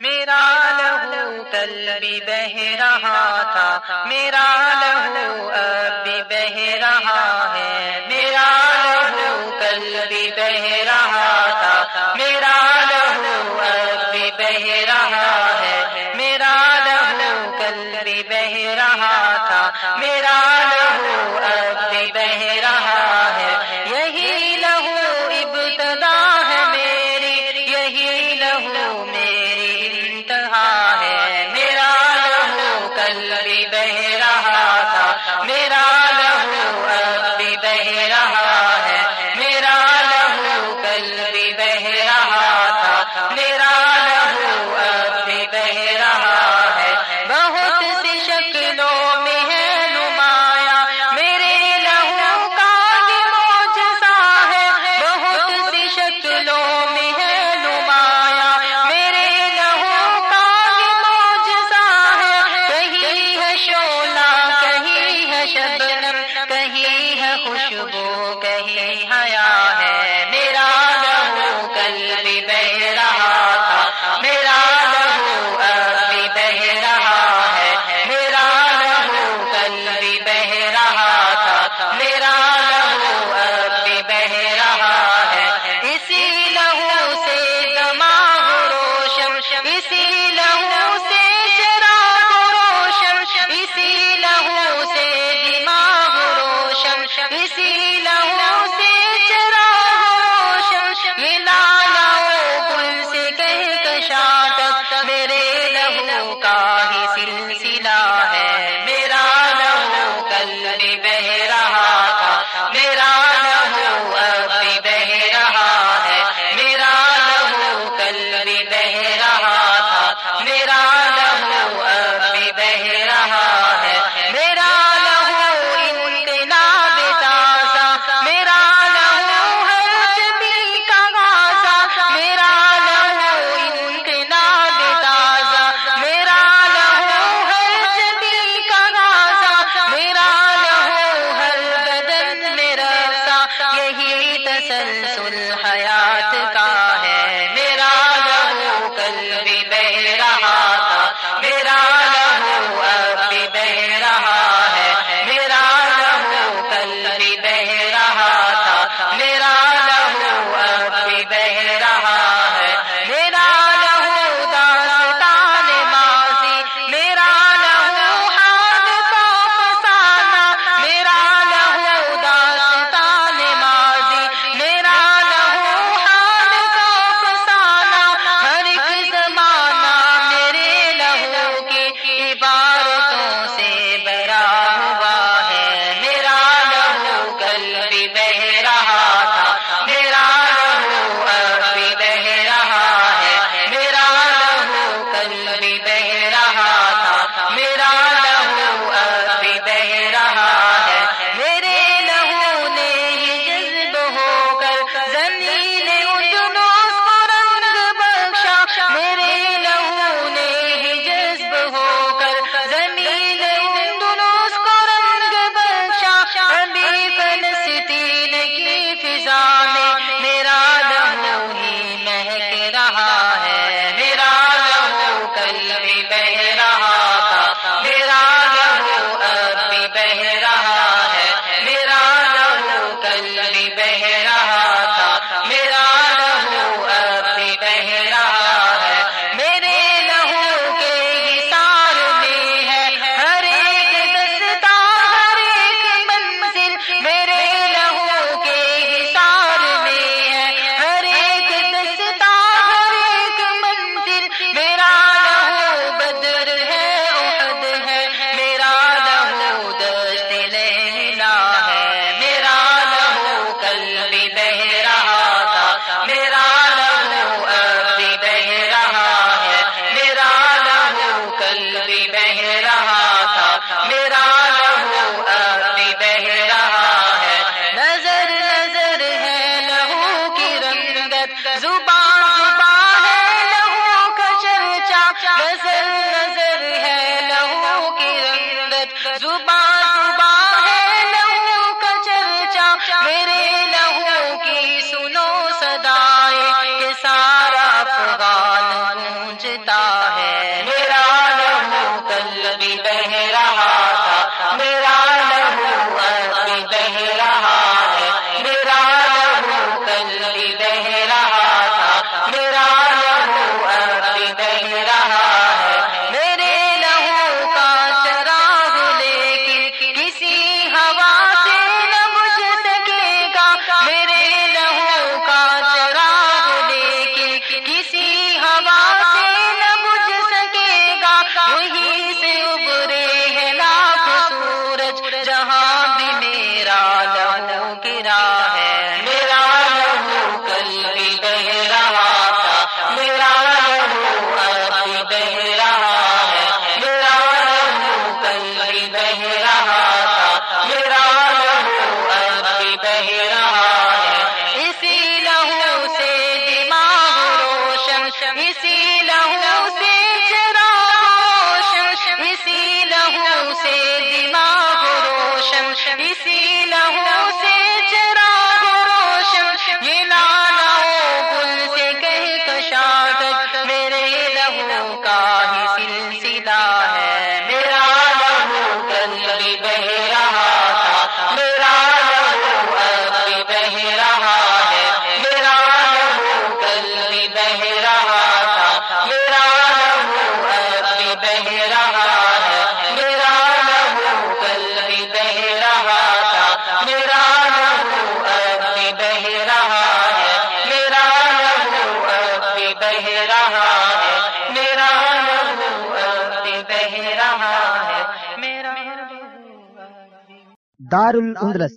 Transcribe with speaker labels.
Speaker 1: میرا لہو کل بھی بہہ رہا تھا میرا لہو اب بھی بہ رہا ہے۔ Y si جہاں بھی میرا لہو گرا کا ہی سلسلہ ہے۔ میرا لہو گنگی بہ رہا تھا۔ میرا لہو گنگی بہ رہا ہے۔ میرا لہو گنگی بہ
Speaker 2: دار الأندلس